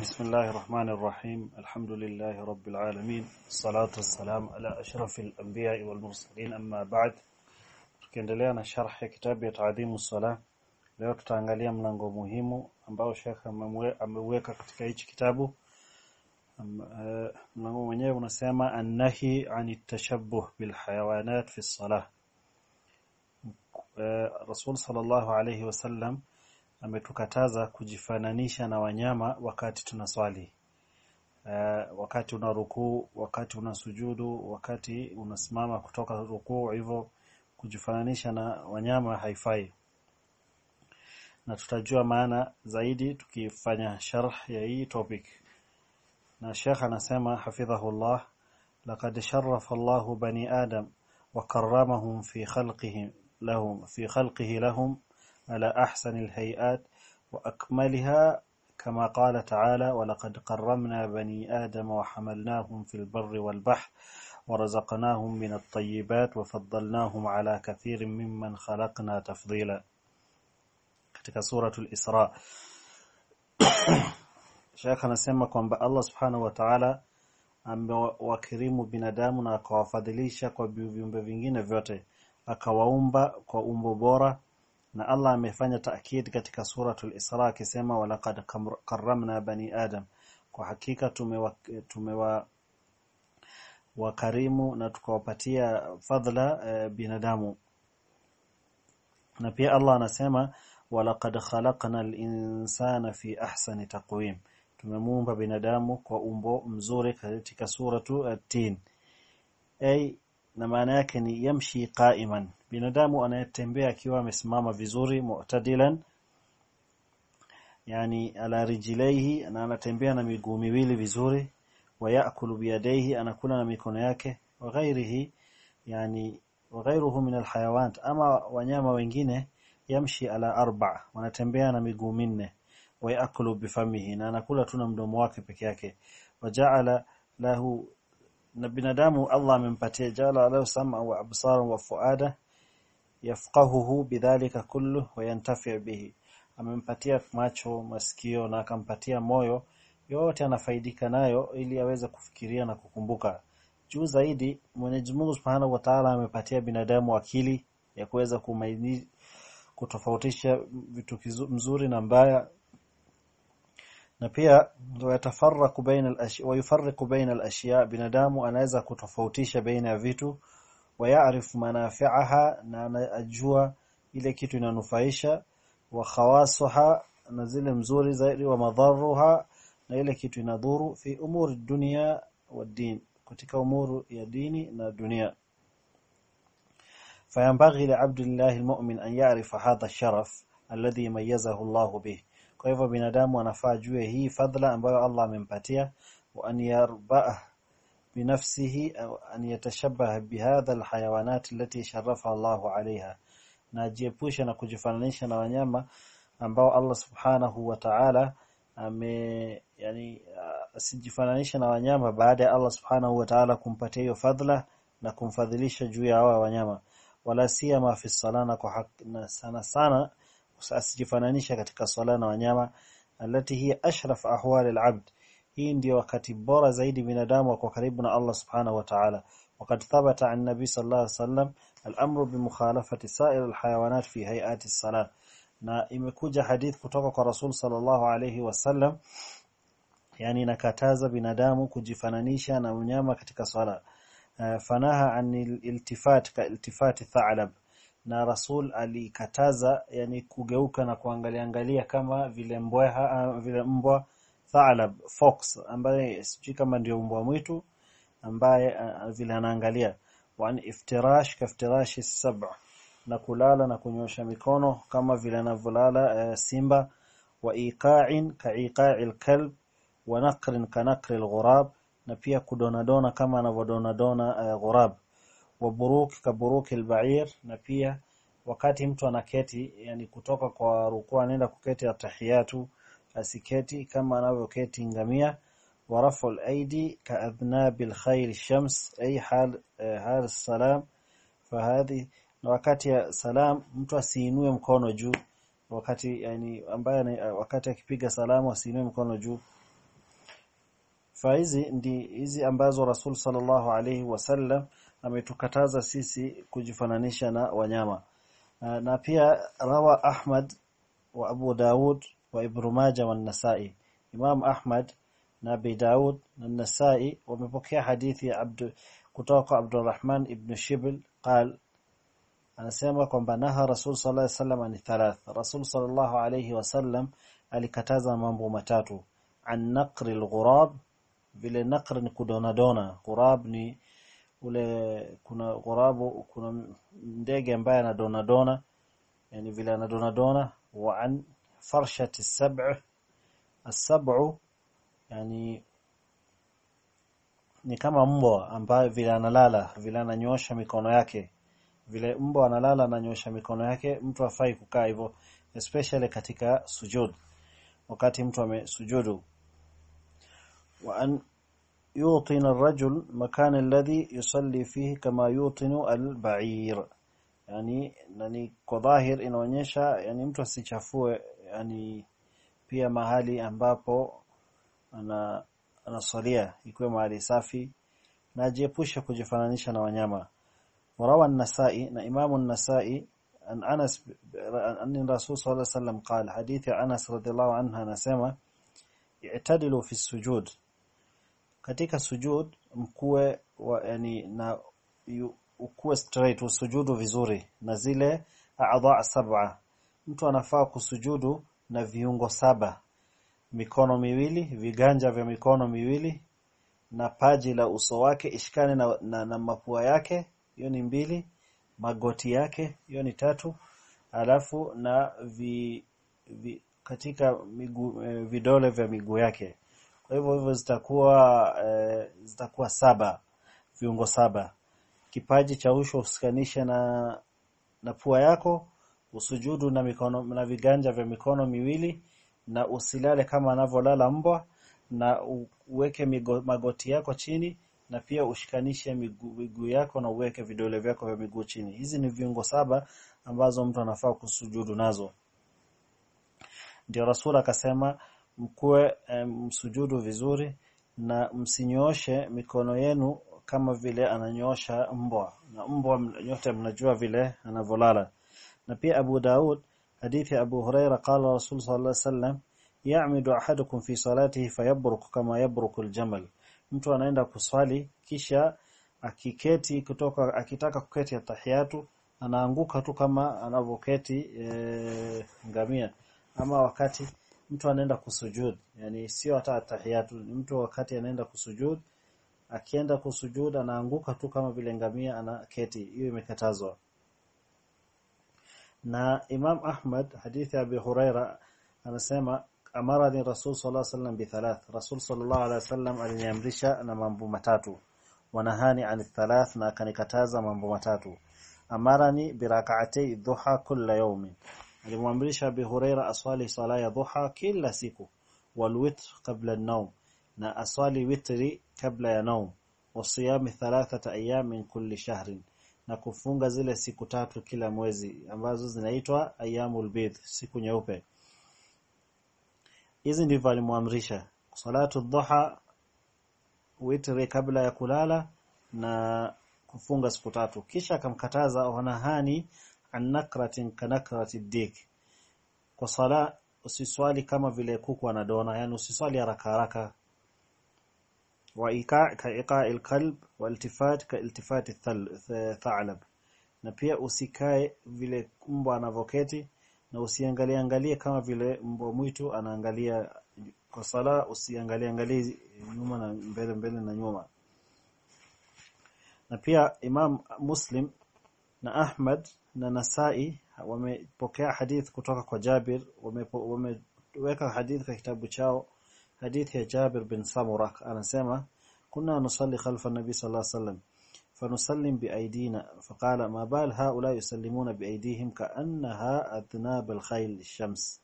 بسم الله الرحمن الرحيم الحمد لله رب العالمين الصلاة والسلام على أشرف الأنبياء والمرسلين أما بعد tukiendelea na sharh ya kitabu ya taadhimu sala leo tutaangalia mlango muhimu ambao Sheikh ameweka katika hichi kitabu mlango mwenyewe unasema annahi ani tashabbuh bil hayawanat fi salah Rasul sallallahu alayhi wasallam ametukataza kujifananisha na wanyama wakati tunaswali. Uh, wakati una rukuu wakati una sujudu wakati unasimama kutoka rukuu hivyo kujifananisha na wanyama haifai. Na tutajua maana zaidi tukifanya sharh ya hii topic. Na Sheikh anasema hafidhahullah laqad sharrafa Allahu bani adam wa karramahum fi khalqihim lahum fi khalqihi lahum على أحسن الهيئات وأكملها كما قال تعالى ولقد قرمنا بني آدم وحملناهم في البر والبحر ورزقناهم من الطيبات وفضلناهم على كثير ممن خلقنا تفضيلا كتك سورة الإسراء. شيخنا سمكم الله سبحانه وتعالى وكريم binadamu na akawafadhilisha kwa viumbe vingine vyote akawaumba kwa umbo bora na Allah amefanya taakid katika suratul Isra akisema walaqad karramna bani adam. Kwa hakika tumewa, tumewa wakarimu na tukawapatia fadhila e, binadamu. Na pia Allah anasema walaqad khalaqna al-insana fi ahsani taqwim. Tumemuumba binadamu kwa umbo mzuri katika suratu at-tin ay na maana yake ni yamshi qa'iman. Binadamu anayetembea akiwa amesimama vizuri mu'tadilan yani ala rijlaihi na anatembea na miguu miwili vizuri wa wayakulu biyadaihi anakula na mikono yake wa ghairihi yani wa ghairuhu min alhayawan ama wanyama wengine yamshi ala arba wanatembea na miguu minne wa wayakulu bifamihi na anakula tu na mdomo wake peke yake. Waja'ala lahu na binadamu Allah amempatia jala lahu sam'a wa absara wa fuada yafqahuhu bidhalika kullu wa yantafi bihi. Amempatia macho masikio na akampatia moyo yote anafaidika nayo ili aweze kufikiria na kukumbuka. Juu zaidi Mwenyezi Mungu Subhanahu wa Ta'ala amepatia binadamu akili ya kuweza kutofautisha vitu mzuri na mbaya na pia wayufarriqu baina al-ashya, binadamu anaweza kutofautisha baina ya vitu, wayaarifu manafiaha, na anajua ile kitu inanufaisha, wa khawasuha, na zile mzuri zaidi, wa madharuha, na ile kitu inadhuru, fi umuri dunya wa din, katika umuru ya dini na dunia. Fayambaghi li abdillahi almu'min an ya'rifa hadha alsharaf alladhi mayyazahu Allahu bihi kwa hivyo binadamu anafaa ajue hii fadhila ambayo Allah amempatia, wa an yarba'ah binafsihi an yatashabaha bihadha alhayawanat allati sharafa Allahu alaiha, na ajiepushe na kujifananisha na wanyama ambao Allah subhanahu wa ta'ala ame yani, asijifananisha na wanyama baada ya Allah subhanahu wa ta'ala kumpatia hiyo fadhila na kumfadhilisha juu ya hawa wanyama, wala siyama fi sala na sana sana asijifananisha katika swala na wanyama alati hiya ashraf ahwal al-abd hii ndio wakati bora zaidi binadamu wako karibu na Allah subhanahu wa ta'ala وقد ثبت عن النبي صلى الله عليه وسلم الامر بمخالفه سائر الحيوانات في هيئات الصلاه na imekuja hadith kutoka kwa Rasul sallallahu alayhi wasallam yani nakataza binadamu kujifananisha na mnyama katika swala uh, fanaha an iltifat ka iltifati tha'lab na Rasul alikataza yani kugeuka na kuangalia angalia kama vile mbweha vile mbwa Thalab fox ambaye sijui kama ndio mbwa mwitu ambaye vile anaangalia. Wa iftirash kaftirashi sab' na kulala na kunyosha mikono kama vile anavyolala uh, simba. Wa iqa'in ka'iqa'il kalb wa naqrin kanaqri al-ghurab na pia kudonadona kama anavyodonadona uh, ghurab wa buruki kaburuki al-ba'ir na pia wakati mtu anaketi yani kutoka kwa ruku anaenda kuketi atahiyatu asiketi kama anavyoketi ngamia. Wa rafu al-aidi ka adnabil khayl shams ay hal eh, hal salam. Fahadi wakati ya salam mtu asiinue mkono juu. Wakati yani ambaye wakati akipiga salamu asiinue mkono juu. Fa hizi ndi hizi ambazo rasul sallallahu alayhi wasallam ametukataza sisi kujifananisha na wanyama. Na pia rawa Ahmad wa Abu Daud wa Ibn Majah wa Nasai Imam Ahmad na Abi Daud na Nasai wamepokea hadithi ya Abd kutoka Abdurrahman ibn Shibl. Qal anasema kwamba naha Rasul sallallahu alaihi wasallam ni thalath. Rasul sallallahu alaihi wasallam alikataza mambo matatu. An naqri al-ghurab vile naqr ni kudona dona ghurab ni ule kuna ghurabu kuna ndege ambaye anadona dona yani vile anadona dona wa an farshat as-sab' as-sab'u yani ni kama mbwa ambaye vile analala vile ananyosha mikono yake. Vile mbwa analala ananyosha mikono yake mtu afai kukaa hivyo especially katika sujud. Wakati mtu amesujudu wa an yutina ar-rajul makan alladhi yusalli fihi kama yutinu al-ba'ir yani nani kwa dhahir inaonyesha yani mtu asichafue yani pia mahali ambapo ana anasalia ikiwe mahali safi na ajiepushe kujifananisha na wanyama. warawa an-nasai na imamu an-nasai an Anas an Rasul sallallahu alaihi wasallam qala hadithi Anas radhiallahu anha anasema i'tadilu fi sujud katika sujud mkuwe na ukuwe straight usujudu vizuri na zile a'dha sab'a. Mtu anafaa kusujudu na viungo saba. Mikono miwili viganja vya mikono miwili na paji la uso wake ishikane na, na, na mapua yake hiyo ni mbili magoti yake hiyo ni tatu alafu na vi, vi, katika migu, eh, vidole vya miguu yake kwa hivyo hivyo zitakuwa eh, zitakuwa saba viungo saba kipaji cha usho usikanishe na na pua yako usujudu na mikono na viganja vya mikono miwili na usilale kama anavyolala mbwa na uweke migo, magoti yako chini na pia ushikanishe miguu migu yako na uweke vidole vyako vya miguu chini. Hizi ni viungo saba ambazo mtu anafaa kusujudu nazo. Ndio Rasul akasema mkuwe msujudu vizuri na msinyooshe mikono yenu kama vile ananyosha mbwa. Na mbwa nyote mnajua vile anavolala Na pia Abu Daud hadithi Abu Huraira qala Rasul sallallahu alaihi wasallam ya'midu ahadukum fi salatihi fayabruk kama yabruku aljamal. Mtu anaenda kuswali kisha akiketi kutoka akitaka kuketi atahiyatu anaanguka tu kama anavoketi e, ngamia. Ama wakati mtu anaenda kusujud yani sio hata tahiyatu. mtu wakati anaenda kusujud akienda kusujud anaanguka tu kama vile ngamia anaketi hiyo imekatazwa. Na Imam Ahmad hadithi ya Abi Huraira anasema amarani Rasul sallallahu alaihi wasallam bi thalath Rasul sallallahu alaihi wasallam aliniamrisha na mambo matatu. Wanahani an thalath na akanikataza mambo matatu. Amarani bi rak'atay dhuha kila yawmin alimwamrisha Abi Huraira aswali sala ya dhuha kila siku walwitr qabla an-nawm na aswali witri kabla ya naum wasiyami thalathata ayyam min kulli shahrin na kufunga zile siku tatu kila mwezi ambazo zinaitwa ayyamul bid siku nyeupe. Hizi ndivyo alimwamrisha. Salatu dhuha witri kabla ya kulala na kufunga siku tatu. Kisha akamkataza wanahani an nakratin kanakrati dik kwa sala usiswali kama vile kuku anadona. Yani usiswali haraka haraka. Wa ika ka iqa alqalb wa iltifat ka iltifat thalab. Na pia usikae vile mbwa anavoketi na usiangalie angalie kama vile mbwa mwitu anaangalia. Kwa sala usiangalie angalie nyuma na mbele mbele na nyuma. Na pia Imam Muslim na Ahmad na Nasai wamepokea hadith kutoka kwa Jabir wameweka hadith kwa kitabu chao hadithi ya Jabir bin Samura anasema kunna nusalli khalfa nabi sallallahu alaihi wasallam فنسلم بأيدينا فقال ما بال هؤلاء يسلمون بأيديهم كأنها أذناب الخيل الشمس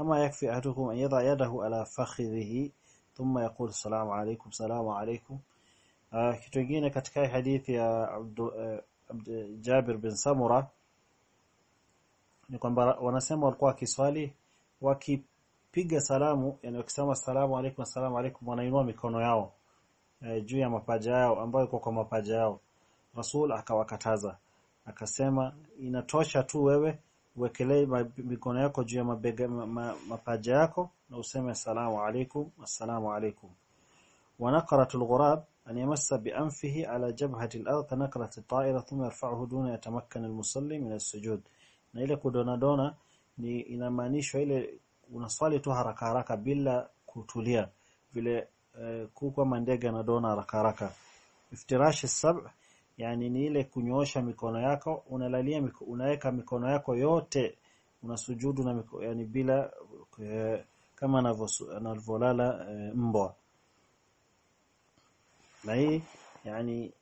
أما يكفي أحدكم أن يضع يده على فخذه ثم يقول السلام عليكم السلام عليكم kitu kingine katika hadithi ya Jabir bin Samura ni kwamba wanasema walikuwa wakiswali wakipiga salamu yani wakisema salamu alaykum salamu alaykum wanainua mikono yao e, juu ya mapaja yao ambayo iko kwa mapaja yao. Rasul akawakataza akasema inatosha tu wewe wekelee mikono yako juu ya mabega, ma, ma, mapaja yako na useme salamu alaykum assalamu alaykum. Wa naqratul ghurab أن يمس بأنفه على جبهة الأرض كنقرة الطائرة ثم يرفعه دون يتمكن المصلي من السجود na ile kudona dona ni inamaanishwa ile unaswali tu haraka haraka bila kutulia vile uh, kuku ama ndege anadona haraka haraka iftirash sab yani ni ile kunyoosha mikono yako unalalia miko, unaweka mikono yako yote unasujudu na miko, yani bila uh, kama anavyolala uh, mbwa na hii yani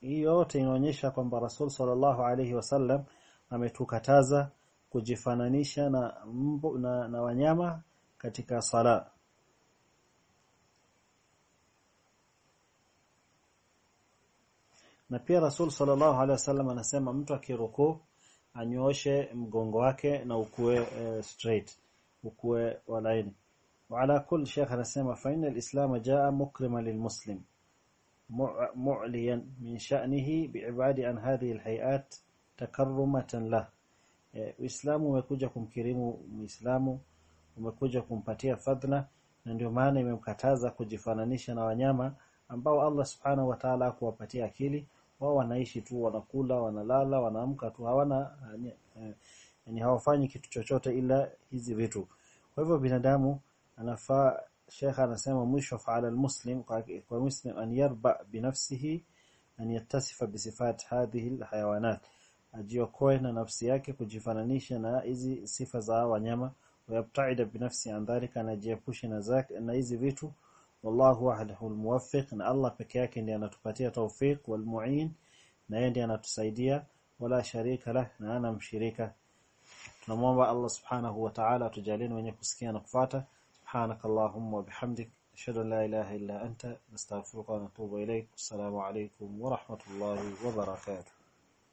hii yote inaonyesha kwamba Rasul sallallahu alaihi wasallam ametukataza kujifananisha na, mbu, na na wanyama katika sala. Na pia Rasul sallallahu alaihi wasallam anasema mtu akirukuu anyooshe mgongo wake na ukue uh, straight ukue walaini وعلى كل شيخ anasema faina lislama jaa مكرما lilmuslim معليا min sha'nihi biibadi an هذه الهيئات takarrumatan lah. الاسلام umekuja kumkirimu Muislamu, umekuja kumpatia fadhila, na ndio maana imemkataza kujifananisha na wanyama ambao Allah subhanahu wa ta'ala hakuwapatia akili. Wao wanaishi tu, wanakula, wanalala, wanaamka tu, hawana yani hawafanyi kitu chochote ila hizi vitu. Kwa hivyo binadamu anafaa Sheikh anasema mwisho faala almuslim kwa muslim an yarba binafsihi an yattasifa bisifat hadhihi alhayawanat. Ajiokoe na nafsi yake kujifananisha na hizi sifa za wanyama. Wayabtaida binafsi an dhalika anajiepusha na zake na hizi vitu. Wallahu wahdahu almuwaffiq na Allah peke yake ndiye anatupatia tawfiq, walmuin na yeye ndiye anatusaidia. Wala sharika lah na ana mshirika. Tunamwomba Allah subhanahu wa ta'ala atujalie wenye kusikia na kufuata سبحانك اللهم وبحمدك أشهد أن لا إله إلا أنت نستغفرك ونتوب إليك السلام عليكم ورحمة الله وبركاته.